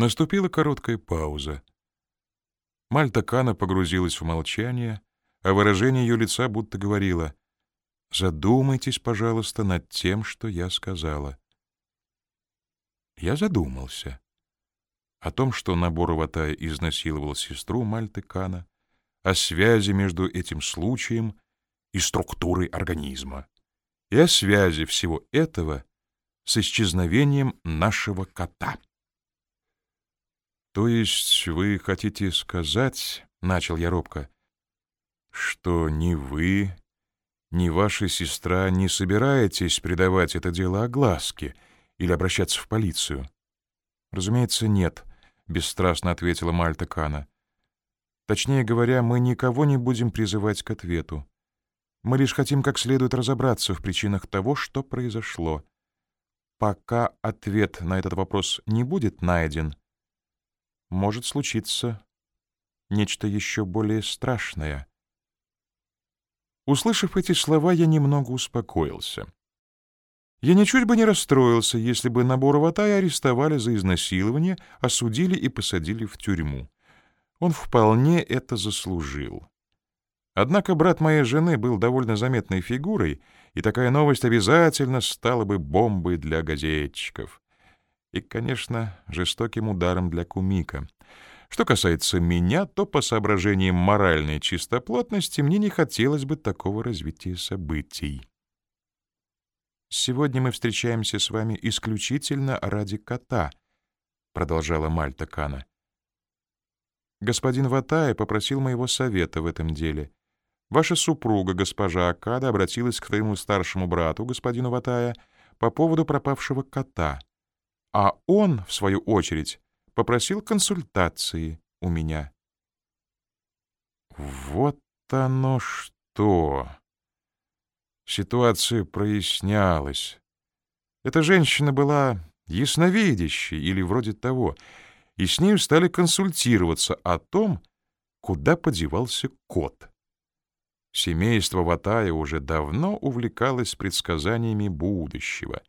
Наступила короткая пауза. Мальта Кана погрузилась в молчание, а выражение ее лица будто говорило «Задумайтесь, пожалуйста, над тем, что я сказала». Я задумался о том, что Набор Ватая изнасиловал сестру Мальты Кана, о связи между этим случаем и структурой организма, и о связи всего этого с исчезновением нашего кота. «То есть вы хотите сказать, — начал я робко, — что ни вы, ни ваша сестра не собираетесь придавать это дело огласке или обращаться в полицию?» «Разумеется, нет», — бесстрастно ответила Мальта Кана. «Точнее говоря, мы никого не будем призывать к ответу. Мы лишь хотим как следует разобраться в причинах того, что произошло. Пока ответ на этот вопрос не будет найден, может случиться нечто еще более страшное. Услышав эти слова, я немного успокоился. Я ничуть бы не расстроился, если бы набор Ватая арестовали за изнасилование, осудили и посадили в тюрьму. Он вполне это заслужил. Однако брат моей жены был довольно заметной фигурой, и такая новость обязательно стала бы бомбой для газетчиков. И, конечно, жестоким ударом для Кумика. Что касается меня, то по соображениям моральной чистоплотности мне не хотелось бы такого развития событий. «Сегодня мы встречаемся с вами исключительно ради кота», — продолжала Мальта Кана. «Господин Ватая попросил моего совета в этом деле. Ваша супруга, госпожа Акада, обратилась к твоему старшему брату, господину Ватая, по поводу пропавшего кота, а он, в свою очередь, попросил консультации у меня». «Вот оно что!» Ситуация прояснялась. Эта женщина была ясновидящей или вроде того, и с нею стали консультироваться о том, куда подевался кот. Семейство Ватая уже давно увлекалось предсказаниями будущего,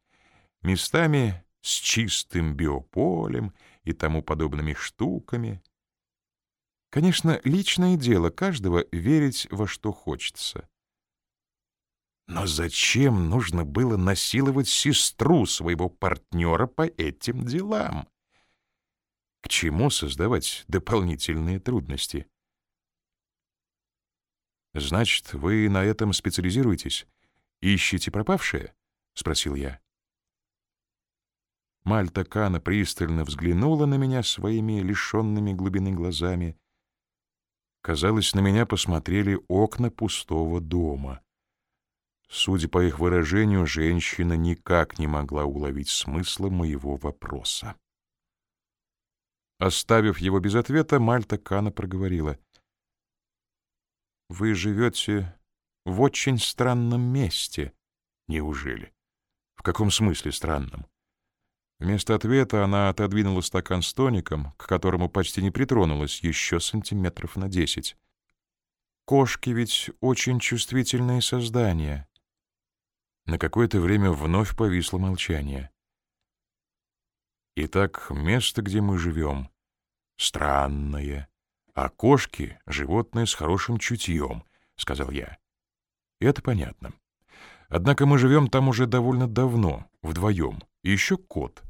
местами с чистым биополем и тому подобными штуками. Конечно, личное дело каждого верить во что хочется. Но зачем нужно было насиловать сестру своего партнера по этим делам? К чему создавать дополнительные трудности? «Значит, вы на этом специализируетесь? Ищете пропавшее?» — спросил я. Мальта Кана пристально взглянула на меня своими лишенными глубины глазами. Казалось, на меня посмотрели окна пустого дома. Судя по их выражению, женщина никак не могла уловить смысла моего вопроса. Оставив его без ответа, Мальта Кана проговорила. «Вы живете в очень странном месте. Неужели? В каком смысле странном?» Вместо ответа она отодвинула стакан с тоником, к которому почти не притронулась, еще сантиметров на десять. «Кошки ведь очень чувствительные создания», на какое-то время вновь повисло молчание. Итак, место, где мы живем, странное, а кошки — животные с хорошим чутьем, — сказал я. Это понятно. Однако мы живем там уже довольно давно, вдвоем, и еще кот.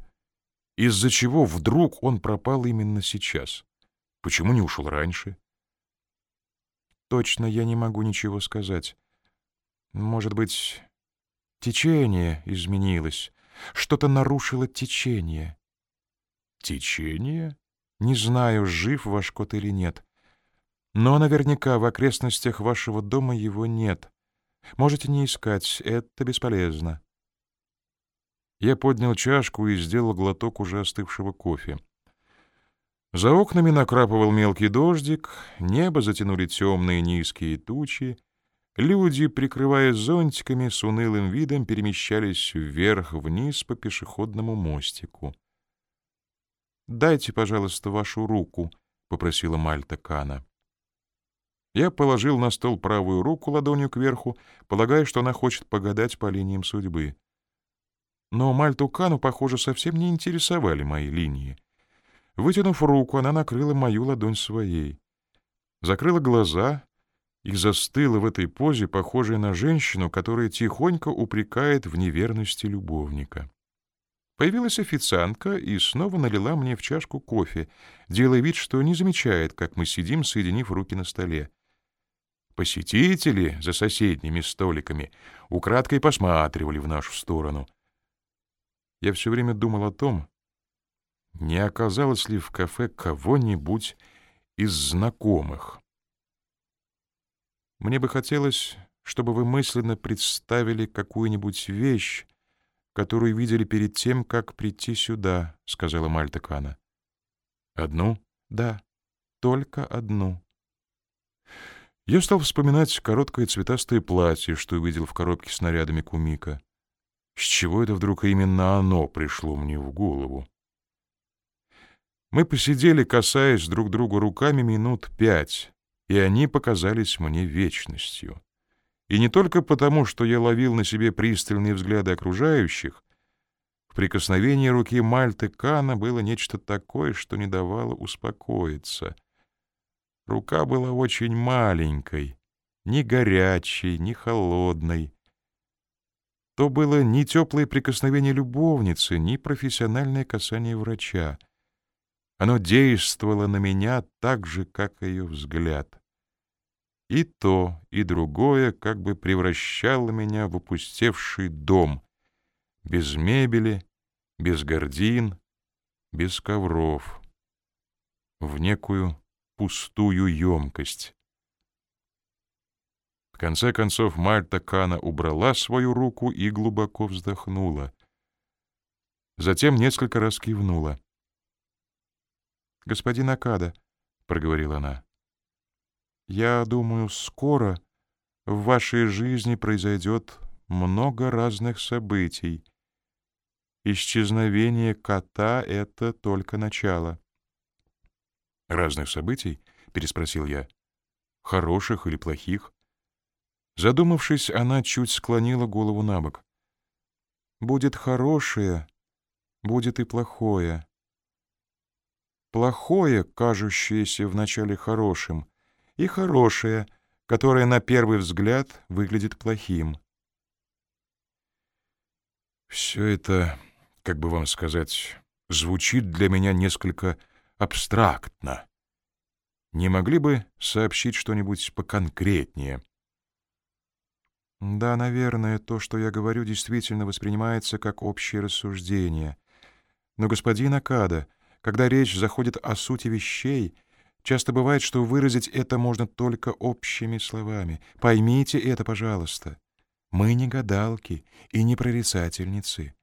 Из-за чего вдруг он пропал именно сейчас? Почему не ушел раньше? Точно я не могу ничего сказать. Может быть, Течение изменилось. Что-то нарушило течение. Течение? Не знаю, жив ваш кот или нет. Но наверняка в окрестностях вашего дома его нет. Можете не искать, это бесполезно. Я поднял чашку и сделал глоток уже остывшего кофе. За окнами накрапывал мелкий дождик, небо затянули темные низкие тучи, Люди, прикрываясь зонтиками, с унылым видом перемещались вверх-вниз по пешеходному мостику. «Дайте, пожалуйста, вашу руку», — попросила Мальта Кана. Я положил на стол правую руку ладонью кверху, полагая, что она хочет погадать по линиям судьбы. Но Мальту Кану, похоже, совсем не интересовали мои линии. Вытянув руку, она накрыла мою ладонь своей. Закрыла глаза и застыла в этой позе, похожей на женщину, которая тихонько упрекает в неверности любовника. Появилась официантка и снова налила мне в чашку кофе, делая вид, что не замечает, как мы сидим, соединив руки на столе. Посетители за соседними столиками украдкой посматривали в нашу сторону. Я все время думал о том, не оказалось ли в кафе кого-нибудь из знакомых. Мне бы хотелось, чтобы вы мысленно представили какую-нибудь вещь, которую видели перед тем, как прийти сюда, — сказала Мальта Кана. Одну? Да, только одну. Я стал вспоминать короткое цветастое платье, что увидел в коробке с нарядами Кумика. С чего это вдруг именно оно пришло мне в голову? Мы посидели, касаясь друг друга руками минут пять, и они показались мне вечностью. И не только потому, что я ловил на себе пристальные взгляды окружающих, в прикосновении руки Мальты Кана было нечто такое, что не давало успокоиться. Рука была очень маленькой, ни горячей, ни холодной. То было ни теплое прикосновение любовницы, ни профессиональное касание врача. Оно действовало на меня так же, как ее взгляд. И то, и другое как бы превращало меня в опустевший дом, без мебели, без гордин, без ковров, в некую пустую емкость. Конце концов Мальта Кана убрала свою руку и глубоко вздохнула. Затем несколько раз кивнула. «Господин Акада», — проговорила она, я думаю, скоро в вашей жизни произойдет много разных событий. Исчезновение кота — это только начало. «Разных событий?» — переспросил я. «Хороших или плохих?» Задумавшись, она чуть склонила голову на бок. «Будет хорошее, будет и плохое. Плохое, кажущееся вначале хорошим, и хорошее, которое на первый взгляд выглядит плохим. Все это, как бы вам сказать, звучит для меня несколько абстрактно. Не могли бы сообщить что-нибудь поконкретнее? Да, наверное, то, что я говорю, действительно воспринимается как общее рассуждение. Но, господин Акада, когда речь заходит о сути вещей — Часто бывает, что выразить это можно только общими словами. Поймите это, пожалуйста. Мы не гадалки и не прорицательницы.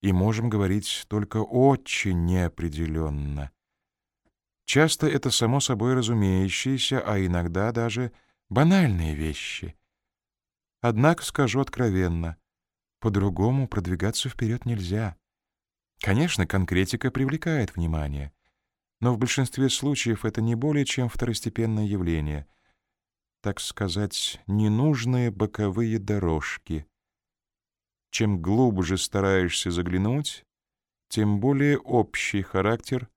И можем говорить только очень неопределенно. Часто это само собой разумеющиеся, а иногда даже банальные вещи. Однако скажу откровенно, по-другому продвигаться вперед нельзя. Конечно, конкретика привлекает внимание — но в большинстве случаев это не более чем второстепенное явление, так сказать, ненужные боковые дорожки. Чем глубже стараешься заглянуть, тем более общий характер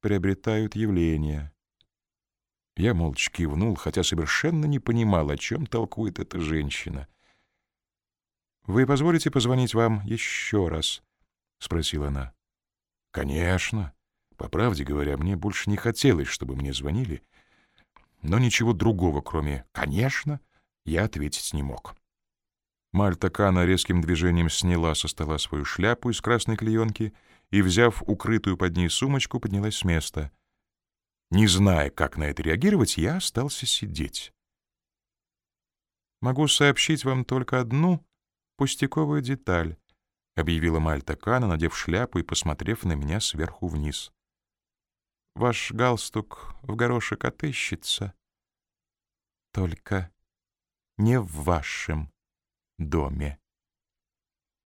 приобретают явления. Я молча кивнул, хотя совершенно не понимал, о чем толкует эта женщина. «Вы позволите позвонить вам еще раз?» — спросила она. «Конечно», по правде говоря, мне больше не хотелось, чтобы мне звонили, но ничего другого, кроме «конечно», я ответить не мог. Мальта Кана резким движением сняла со стола свою шляпу из красной клеенки и, взяв укрытую под ней сумочку, поднялась с места. Не зная, как на это реагировать, я остался сидеть. «Могу сообщить вам только одну пустяковую деталь», — объявила Мальта Кана, надев шляпу и посмотрев на меня сверху вниз. Ваш галстук в горошек отыщется. Только не в вашем доме.